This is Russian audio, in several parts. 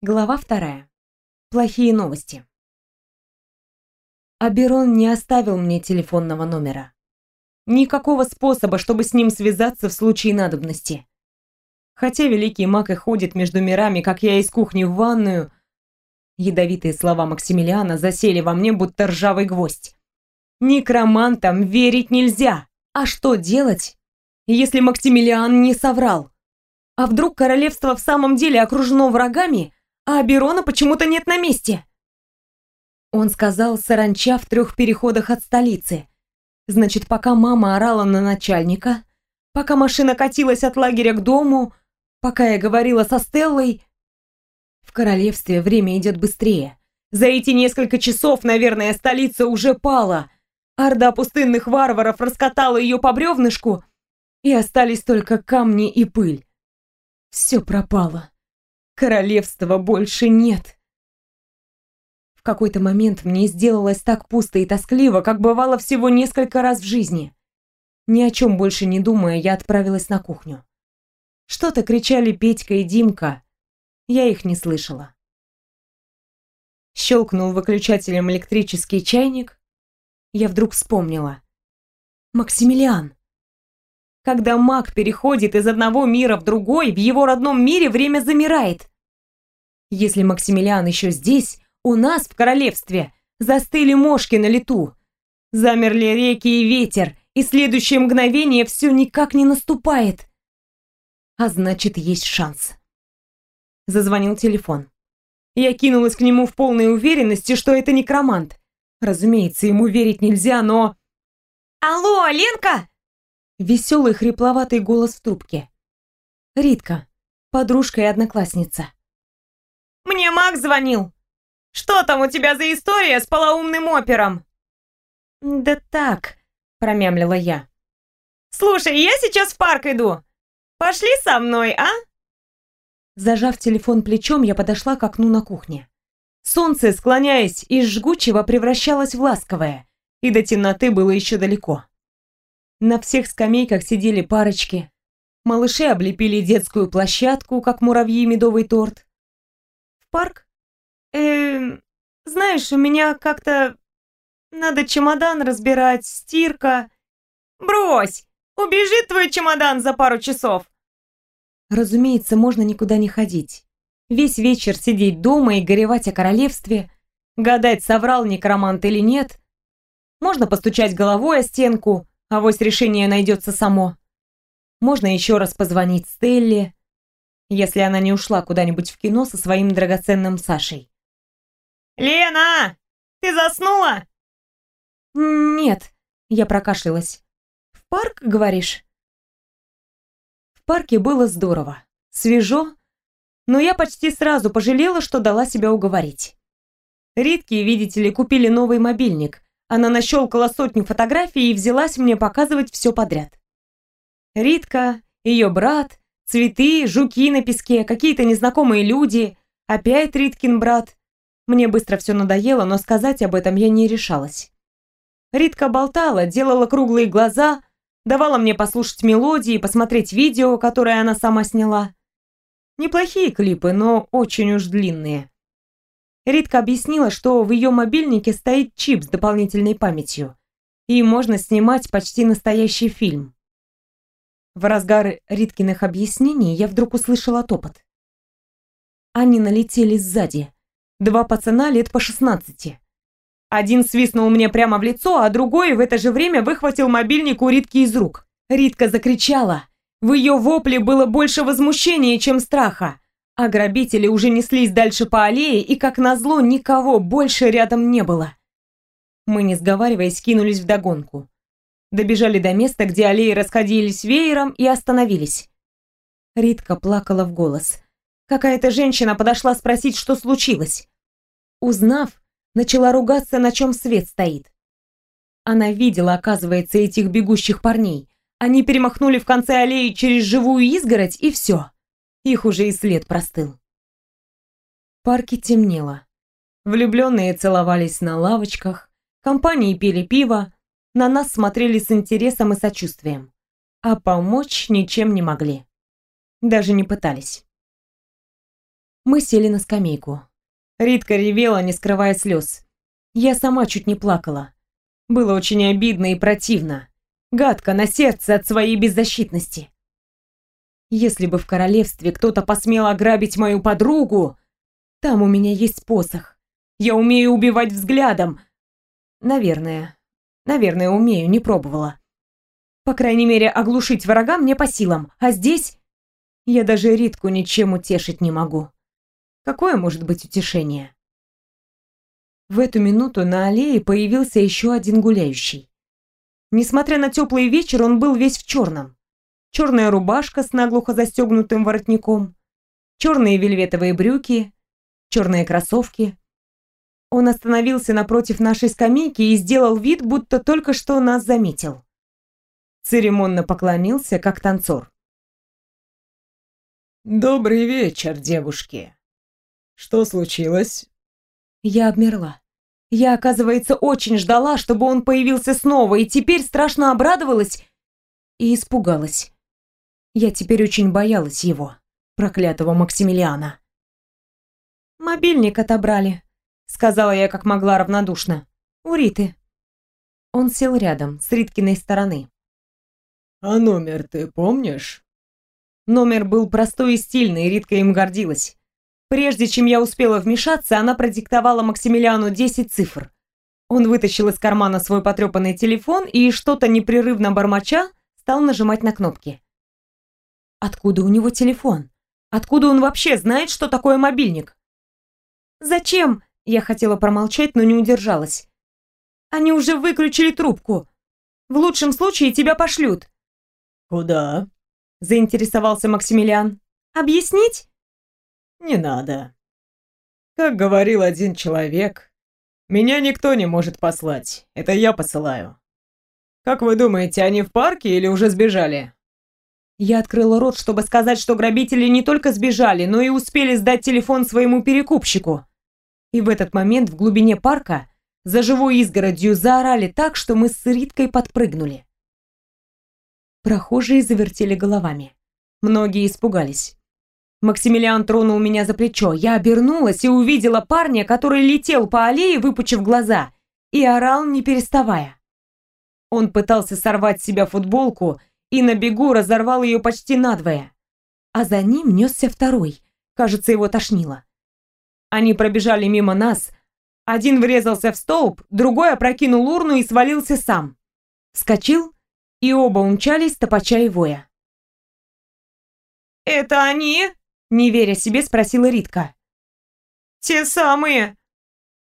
Глава вторая. Плохие новости. Аберон не оставил мне телефонного номера. Никакого способа, чтобы с ним связаться в случае надобности. Хотя великий маг и ходит между мирами, как я из кухни в ванную, ядовитые слова Максимилиана засели во мне, будто ржавый гвоздь. Некромантам верить нельзя. А что делать, если Максимилиан не соврал? А вдруг королевство в самом деле окружено врагами, а Аберона почему-то нет на месте. Он сказал саранча в трех переходах от столицы. Значит, пока мама орала на начальника, пока машина катилась от лагеря к дому, пока я говорила со Стеллой... В королевстве время идет быстрее. За эти несколько часов, наверное, столица уже пала. Орда пустынных варваров раскатала ее по бревнышку, и остались только камни и пыль. Все пропало. Королевства больше нет. В какой-то момент мне сделалось так пусто и тоскливо, как бывало всего несколько раз в жизни. Ни о чем больше не думая, я отправилась на кухню. Что-то кричали Петька и Димка. Я их не слышала. Щелкнул выключателем электрический чайник. Я вдруг вспомнила. Максимилиан. Когда маг переходит из одного мира в другой, в его родном мире время замирает. Если Максимилиан еще здесь, у нас в королевстве застыли мошки на лету. Замерли реки и ветер, и следующее мгновение все никак не наступает. А значит, есть шанс. Зазвонил телефон. Я кинулась к нему в полной уверенности, что это некромант. Разумеется, ему верить нельзя, но... «Алло, Ленка!» Веселый хрипловатый голос в трубке. Ритка, подружка и одноклассница. «Мне Макс звонил. Что там у тебя за история с полоумным опером?» «Да так», — промямлила я. «Слушай, я сейчас в парк иду. Пошли со мной, а?» Зажав телефон плечом, я подошла к окну на кухне. Солнце, склоняясь из жгучего, превращалось в ласковое, и до темноты было еще далеко. На всех скамейках сидели парочки. Малыши облепили детскую площадку, как муравьи медовый торт. В парк? Эм, знаешь, у меня как-то... Надо чемодан разбирать, стирка. Брось! Убежит твой чемодан за пару часов. Разумеется, можно никуда не ходить. Весь вечер сидеть дома и горевать о королевстве, гадать, соврал некромант или нет. Можно постучать головой о стенку, Авось решение найдется само. Можно еще раз позвонить Стелле, если она не ушла куда-нибудь в кино со своим драгоценным Сашей. «Лена, ты заснула?» «Нет», — я прокашлялась. «В парк, говоришь?» В парке было здорово, свежо, но я почти сразу пожалела, что дала себя уговорить. Ритки, видите ли, купили новый мобильник, она нащелкала сотню фотографий и взялась мне показывать все подряд. Ритка, ее брат, цветы, жуки на песке, какие-то незнакомые люди, опять Риткин брат. Мне быстро все надоело, но сказать об этом я не решалась. Ритка болтала, делала круглые глаза, давала мне послушать мелодии, посмотреть видео, которое она сама сняла. Неплохие клипы, но очень уж длинные. Ритка объяснила, что в ее мобильнике стоит чип с дополнительной памятью, и можно снимать почти настоящий фильм. В разгар Риткиных объяснений я вдруг услышала топот. Они налетели сзади. Два пацана лет по 16. Один свистнул мне прямо в лицо, а другой в это же время выхватил мобильник у Ритки из рук. Ритка закричала. В ее вопле было больше возмущения, чем страха. А грабители уже неслись дальше по аллее, и, как назло, никого больше рядом не было. Мы, не сговариваясь, кинулись вдогонку. Добежали до места, где аллеи расходились веером и остановились. Ритка плакала в голос. Какая-то женщина подошла спросить, что случилось. Узнав, начала ругаться, на чем свет стоит. Она видела, оказывается, этих бегущих парней. Они перемахнули в конце аллеи через живую изгородь, и все. Их уже и след простыл. В парке темнело. Влюбленные целовались на лавочках, компании пили пиво, на нас смотрели с интересом и сочувствием. А помочь ничем не могли. Даже не пытались. Мы сели на скамейку. Ритка ревела, не скрывая слез. Я сама чуть не плакала. Было очень обидно и противно. Гадко на сердце от своей беззащитности. Если бы в королевстве кто-то посмел ограбить мою подругу, там у меня есть посох. Я умею убивать взглядом. Наверное. Наверное, умею, не пробовала. По крайней мере, оглушить врага мне по силам. А здесь я даже Ритку ничем утешить не могу. Какое может быть утешение? В эту минуту на аллее появился еще один гуляющий. Несмотря на теплый вечер, он был весь в черном черная рубашка с наглухо застегнутым воротником, черные вельветовые брюки, черные кроссовки. Он остановился напротив нашей скамейки и сделал вид, будто только что нас заметил. Церемонно поклонился, как танцор. «Добрый вечер, девушки. Что случилось?» Я обмерла. Я, оказывается, очень ждала, чтобы он появился снова, и теперь страшно обрадовалась и испугалась. Я теперь очень боялась его, проклятого Максимилиана. «Мобильник отобрали», — сказала я как могла равнодушно. «У Риты». Он сел рядом, с Риткиной стороны. «А номер ты помнишь?» Номер был простой и стильный, и Ритка им гордилась. Прежде чем я успела вмешаться, она продиктовала Максимилиану 10 цифр. Он вытащил из кармана свой потрепанный телефон и, что-то непрерывно бормоча, стал нажимать на кнопки. Откуда у него телефон? Откуда он вообще знает, что такое мобильник? Зачем? Я хотела промолчать, но не удержалась. Они уже выключили трубку. В лучшем случае тебя пошлют. Куда? Заинтересовался Максимилиан. Объяснить? Не надо. Как говорил один человек, меня никто не может послать. Это я посылаю. Как вы думаете, они в парке или уже сбежали? Я открыла рот, чтобы сказать, что грабители не только сбежали, но и успели сдать телефон своему перекупщику. И в этот момент в глубине парка за живой изгородью заорали так, что мы с Риткой подпрыгнули. Прохожие завертели головами. Многие испугались. Максимилиан тронул меня за плечо. Я обернулась и увидела парня, который летел по аллее, выпучив глаза, и орал, не переставая. Он пытался сорвать с себя футболку и на бегу разорвал ее почти надвое. А за ним несся второй. Кажется, его тошнило. Они пробежали мимо нас. Один врезался в столб, другой опрокинул урну и свалился сам. Вскочил, и оба умчались, топача и воя. «Это они?» — не веря себе, спросила Ритка. «Те самые!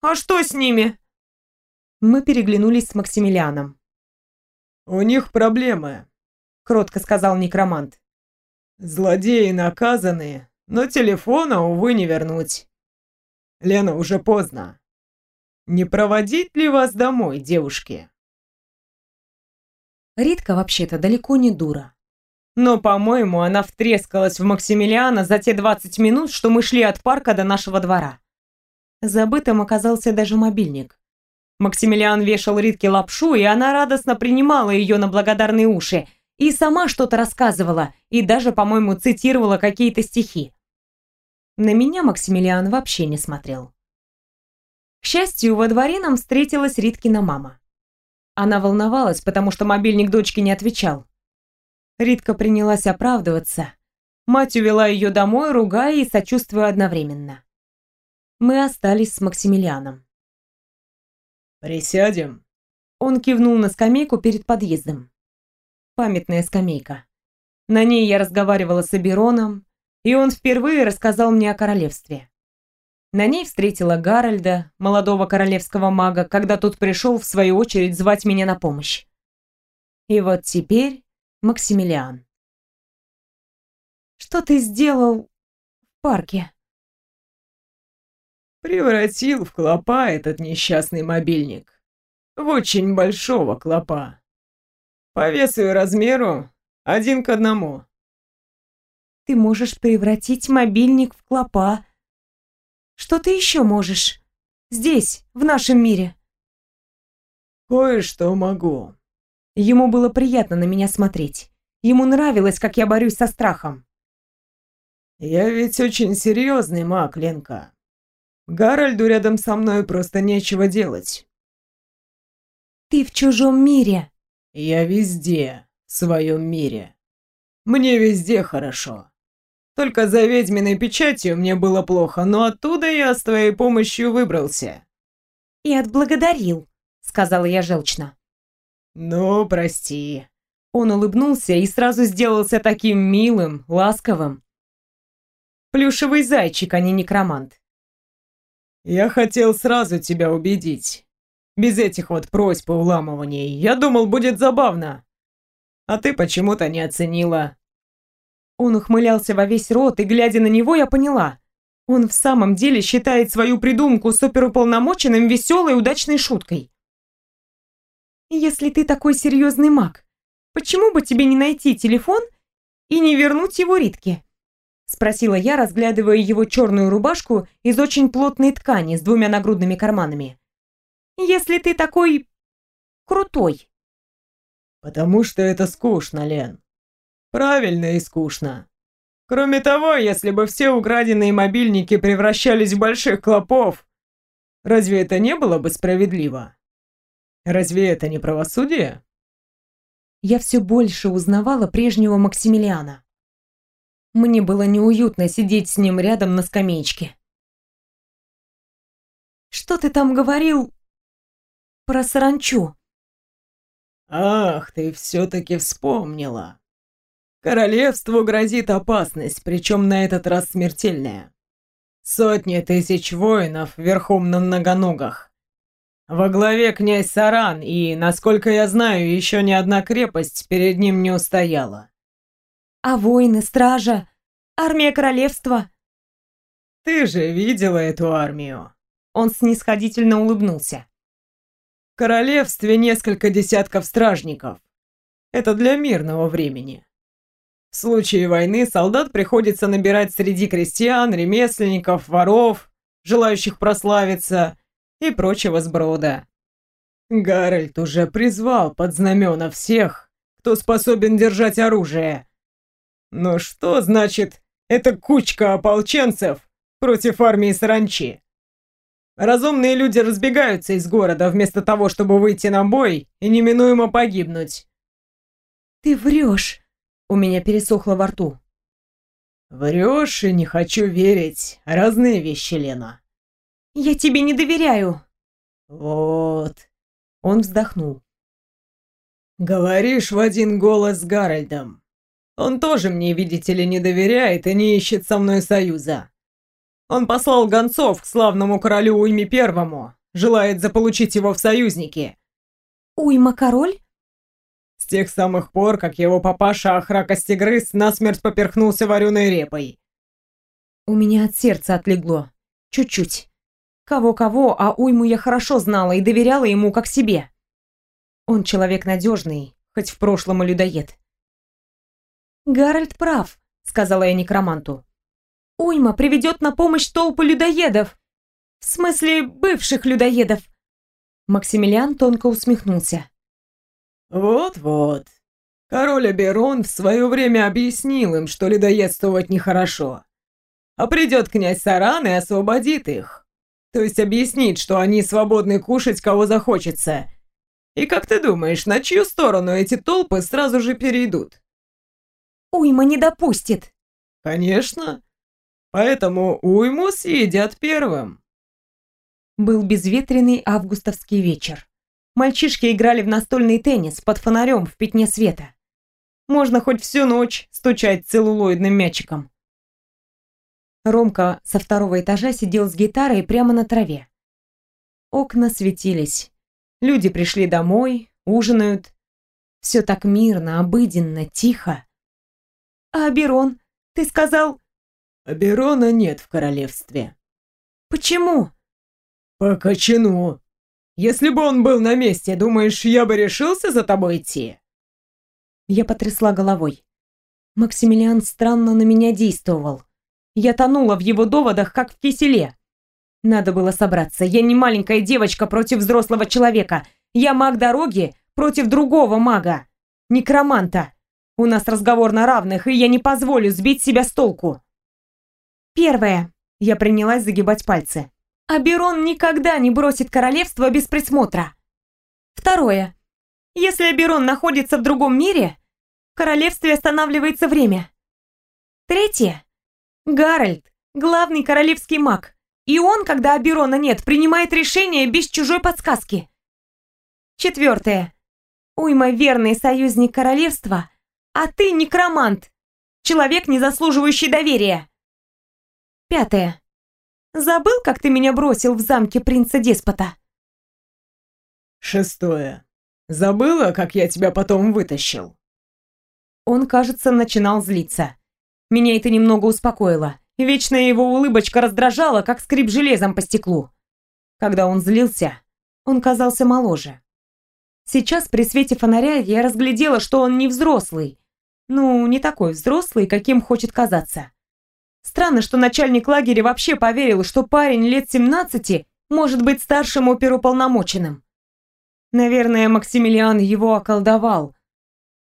А что с ними?» Мы переглянулись с Максимилианом. «У них проблемы», кротко сказал некромант. Злодеи наказаны, но телефона, увы, не вернуть. Лена, уже поздно. Не проводить ли вас домой, девушки? Ритка вообще-то далеко не дура. Но, по-моему, она втрескалась в Максимилиана за те 20 минут, что мы шли от парка до нашего двора. Забытым оказался даже мобильник. Максимилиан вешал Ритке лапшу, и она радостно принимала ее на благодарные уши – и сама что-то рассказывала, и даже, по-моему, цитировала какие-то стихи. На меня Максимилиан вообще не смотрел. К счастью, во дворе нам встретилась Риткина мама. Она волновалась, потому что мобильник дочки не отвечал. Ритка принялась оправдываться. Мать увела ее домой, ругая и сочувствуя одновременно. Мы остались с Максимилианом. «Присядем?» Он кивнул на скамейку перед подъездом памятная скамейка. На ней я разговаривала с Абероном, и он впервые рассказал мне о королевстве. На ней встретила Гарольда, молодого королевского мага, когда тот пришел в свою очередь звать меня на помощь. И вот теперь Максимилиан. «Что ты сделал в парке?» «Превратил в клопа этот несчастный мобильник. В очень большого клопа. По весу и размеру один к одному. Ты можешь превратить мобильник в клопа. Что ты еще можешь? Здесь, в нашем мире. Кое-что могу. Ему было приятно на меня смотреть. Ему нравилось, как я борюсь со страхом. Я ведь очень серьезный маг, Ленка. Гарольду рядом со мной просто нечего делать. Ты в чужом мире. Я везде, в своем мире. Мне везде хорошо. Только за ведьминой печатью мне было плохо, но оттуда я с твоей помощью выбрался. И отблагодарил, сказала я желчно. Ну, прости. Он улыбнулся и сразу сделался таким милым, ласковым. Плюшевый зайчик, а не некромант. Я хотел сразу тебя убедить. Без этих вот просьб и уламываний. Я думал, будет забавно. А ты почему-то не оценила. Он ухмылялся во весь рот, и, глядя на него, я поняла. Он в самом деле считает свою придумку суперуполномоченным веселой удачной шуткой. «Если ты такой серьезный маг, почему бы тебе не найти телефон и не вернуть его Ритке?» Спросила я, разглядывая его черную рубашку из очень плотной ткани с двумя нагрудными карманами. «Если ты такой... крутой». «Потому что это скучно, Лен. Правильно и скучно. Кроме того, если бы все украденные мобильники превращались в больших клопов, разве это не было бы справедливо? Разве это не правосудие?» Я все больше узнавала прежнего Максимилиана. Мне было неуютно сидеть с ним рядом на скамеечке. «Что ты там говорил про саранчу?» «Ах, ты все-таки вспомнила. Королевству грозит опасность, причем на этот раз смертельная. Сотни тысяч воинов верхом на многоногах. Во главе князь Саран, и, насколько я знаю, еще ни одна крепость перед ним не устояла. А воины, стража, армия королевства? Ты же видела эту армию. Он снисходительно улыбнулся. Королевстве несколько десятков стражников. Это для мирного времени. В случае войны солдат приходится набирать среди крестьян, ремесленников, воров, желающих прославиться и прочего сброда. Гарольд уже призвал под знамена всех, кто способен держать оружие, но что значит эта кучка ополченцев против армии саранчи? Разумные люди разбегаются из города вместо того, чтобы выйти на бой и неминуемо погибнуть. Ты врешь. У меня пересохло во рту. Врешь и не хочу верить. Разные вещи, Лена. Я тебе не доверяю. Вот. Он вздохнул. Говоришь в один голос с Гарольдом. Он тоже мне, видите ли, не доверяет и не ищет со мной союза. Он послал гонцов к славному королю Уйме Первому, желает заполучить его в союзники. Уйма король? С тех самых пор, как его папаша Ахра Костегрыз насмерть поперхнулся вареной репой. У меня от сердца отлегло. Чуть-чуть. Кого-кого, а Уйму я хорошо знала и доверяла ему как себе. Он человек надежный, хоть в прошлом и людоед. «Гарольд прав», — сказала я некроманту. «Уйма приведет на помощь толпу людоедов. В смысле, бывших людоедов». Максимилиан тонко усмехнулся. «Вот-вот. Король Аберон в свое время объяснил им, что людоедствовать нехорошо. А придет князь Саран и освободит их. То есть объяснит, что они свободны кушать, кого захочется. И как ты думаешь, на чью сторону эти толпы сразу же перейдут?» Уйма не допустит. Конечно. Поэтому уйму съедят первым. Был безветренный августовский вечер. Мальчишки играли в настольный теннис под фонарем в пятне света. Можно хоть всю ночь стучать целлулоидным мячиком. Ромка со второго этажа сидел с гитарой прямо на траве. Окна светились. Люди пришли домой, ужинают. Все так мирно, обыденно, тихо. «А Аберон? Ты сказал...» «Аберона нет в королевстве». «Почему?» «По кочану. Если бы он был на месте, думаешь, я бы решился за тобой идти?» Я потрясла головой. Максимилиан странно на меня действовал. Я тонула в его доводах, как в киселе. Надо было собраться. Я не маленькая девочка против взрослого человека. Я маг дороги против другого мага. Некроманта. У нас разговор на равных, и я не позволю сбить себя с толку. Первое. Я принялась загибать пальцы. Аберон никогда не бросит королевство без присмотра. Второе. Если Аберон находится в другом мире, в королевстве останавливается время. Третье. Гарольд – главный королевский маг, и он, когда Аберона нет, принимает решения без чужой подсказки. Четвертое. Уйма верный союзник королевства, а ты некромант, человек, не заслуживающий доверия. Пятое. Забыл, как ты меня бросил в замке принца-деспота? Шестое. Забыла, как я тебя потом вытащил? Он, кажется, начинал злиться. Меня это немного успокоило. Вечная его улыбочка раздражала, как скрип железом по стеклу. Когда он злился, он казался моложе. Сейчас при свете фонаря я разглядела, что он не взрослый. Ну, не такой взрослый, каким хочет казаться. Странно, что начальник лагеря вообще поверил, что парень лет 17 может быть старшим оперуполномоченным. Наверное, Максимилиан его околдовал.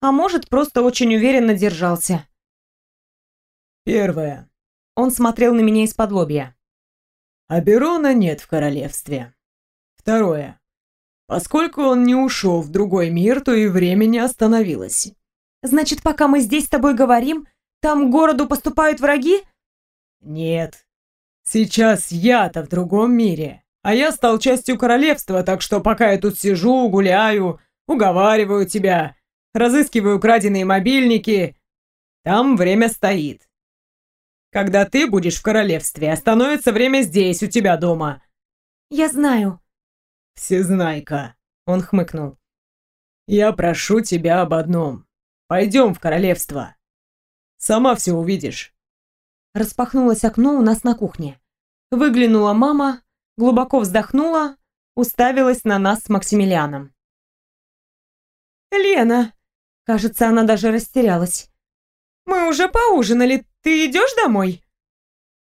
А может, просто очень уверенно держался. Первое. Он смотрел на меня из-под лобья. Аберона нет в королевстве. Второе. Поскольку он не ушел в другой мир, то и время не остановилось. Значит, пока мы здесь с тобой говорим, там к городу поступают враги? Нет. Сейчас я-то в другом мире, а я стал частью королевства, так что пока я тут сижу, гуляю, уговариваю тебя, разыскиваю краденые мобильники, там время стоит. Когда ты будешь в королевстве, остановится время здесь, у тебя дома. Я знаю. Всезнайка, он хмыкнул. Я прошу тебя об одном. Пойдем в королевство. Сама все увидишь. Распахнулось окно у нас на кухне. Выглянула мама, глубоко вздохнула, уставилась на нас с Максимилианом. «Лена!» Кажется, она даже растерялась. «Мы уже поужинали, ты идешь домой?»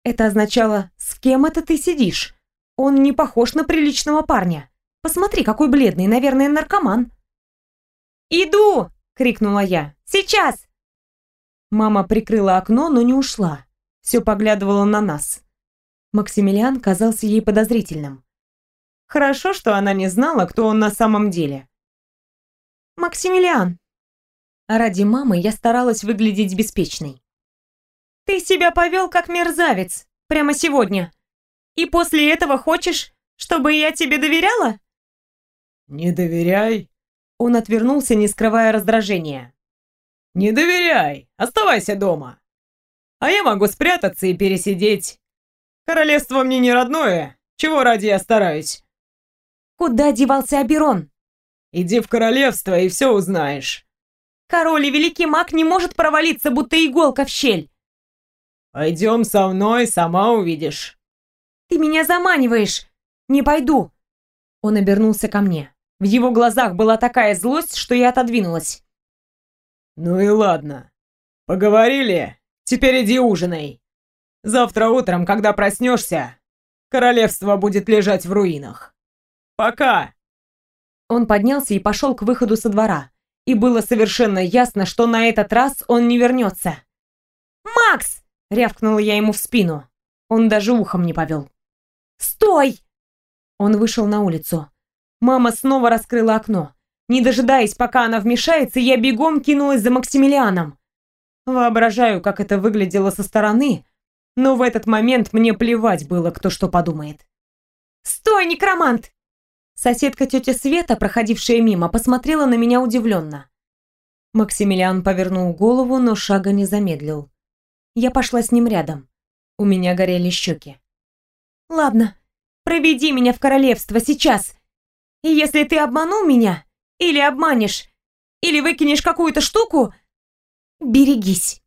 Это означало «С кем это ты сидишь? Он не похож на приличного парня. Посмотри, какой бледный, наверное, наркоман». «Иду!» — крикнула я. «Сейчас!» Мама прикрыла окно, но не ушла все поглядывала на нас. Максимилиан казался ей подозрительным. Хорошо, что она не знала, кто он на самом деле. «Максимилиан!» Ради мамы я старалась выглядеть беспечной. «Ты себя повел как мерзавец, прямо сегодня. И после этого хочешь, чтобы я тебе доверяла?» «Не доверяй!» Он отвернулся, не скрывая раздражения. «Не доверяй! Оставайся дома! А я могу спрятаться и пересидеть. Королевство мне не родное. Чего ради я стараюсь? Куда девался Аберон? Иди в королевство и все узнаешь. Король и великий маг не может провалиться, будто иголка в щель. Пойдем со мной, сама увидишь. Ты меня заманиваешь. Не пойду. Он обернулся ко мне. В его глазах была такая злость, что я отодвинулась. Ну и ладно. Поговорили? Теперь иди ужинай. Завтра утром, когда проснешься, королевство будет лежать в руинах. Пока!» Он поднялся и пошел к выходу со двора. И было совершенно ясно, что на этот раз он не вернется. «Макс!» — рявкнула я ему в спину. Он даже ухом не повел. «Стой!» Он вышел на улицу. Мама снова раскрыла окно. Не дожидаясь, пока она вмешается, я бегом кинулась за Максимилианом. Воображаю, как это выглядело со стороны, но в этот момент мне плевать было, кто что подумает. «Стой, некромант!» Соседка тетя Света, проходившая мимо, посмотрела на меня удивленно. Максимилиан повернул голову, но шага не замедлил. Я пошла с ним рядом. У меня горели щеки. «Ладно, проведи меня в королевство сейчас. И если ты обманул меня, или обманешь, или выкинешь какую-то штуку, Берегись.